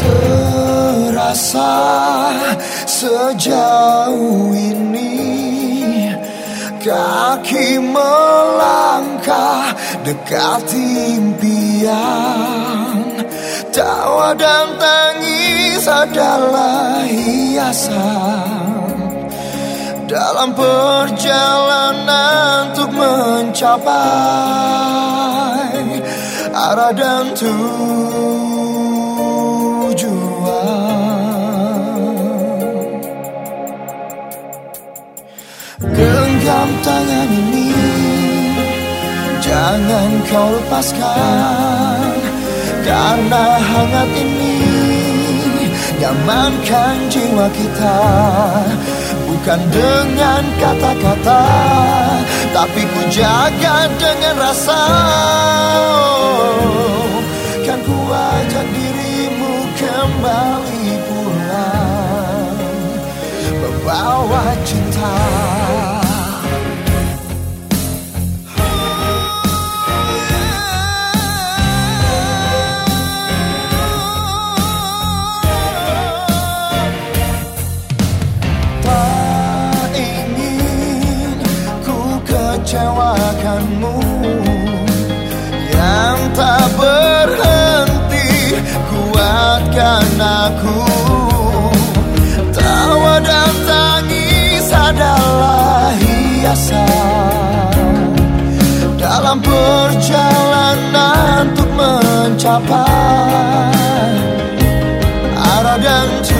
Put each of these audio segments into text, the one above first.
terasa sejauh ini. Kaki melangkah dekati impian. Tawa dan tangis adalah hiasan. Dalam perjalanan untuk mencapai Arah dan tujuan Tangan ini. Jangan kau lepaskan Karena hangat ini Nyamankan jiwa kita. Bukan dengan kata-kata Tapi ku jaga dengan rasa. Kan ku ajak dirimu kembali pulang. Membawa cinta mengecewakanmu Yang tak berhenti kuatkan aku. Tawa dan tangis adalah hiasan Dalam perjalanan untuk mencapai Arah dan tujuan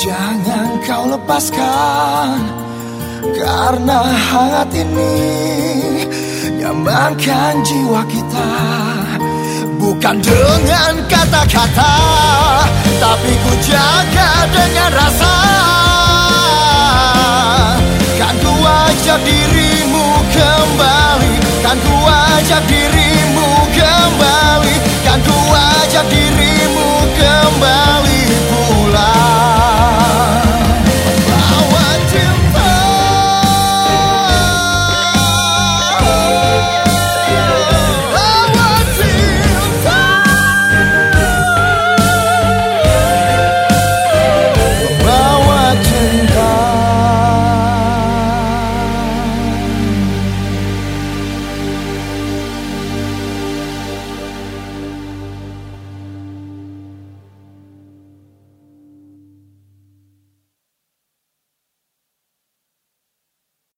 Jangan kau lepaskan Karena hangat ini Nyamankan jiwa kita. Bukan dengan kata-kata Tapi ku jaga dengan rasa